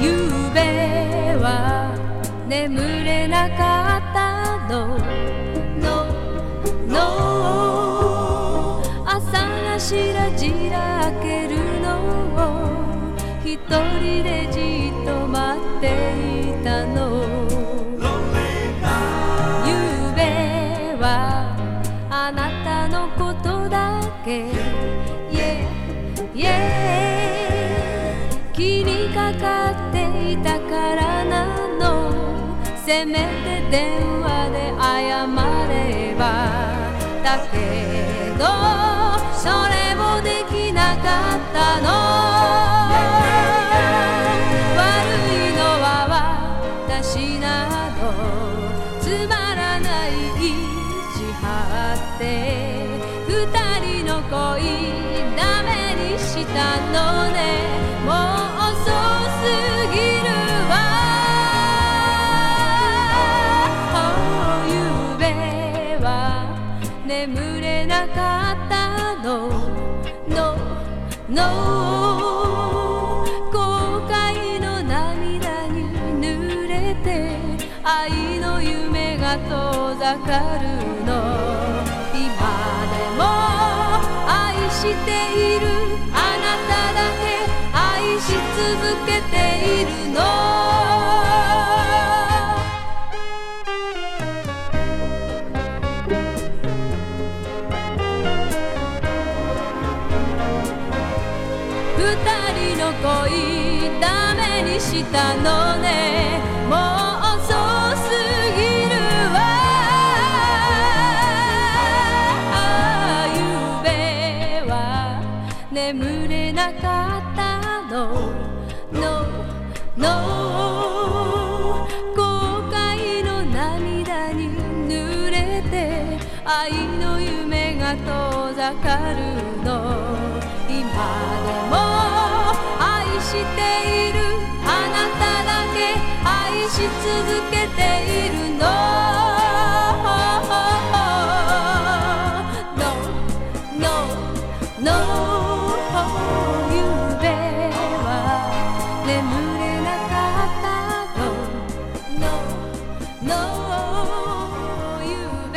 夕べは眠れなかったの」「のの朝がしらじら開けるのを」「一人でじっと待っていたの」せめて電話で謝ればだけどそれもできなかったの。悪いのは私なのつまらない意地張って二人の恋ダメにしたのね。もう遅すぎ眠れなかったの。No, no 後悔の涙に濡れて愛の夢が遠ざかるの。今でも愛している。二人の恋ダメにしたのね。もう遅すぎるわ。ゆうべは眠れなかったの。No, no 後悔の涙に濡れて愛の夢が遠ざかるの。今でもしている。あなただけ愛し続けているの。No, no, no 夢は眠れなかったの。No, no, 夢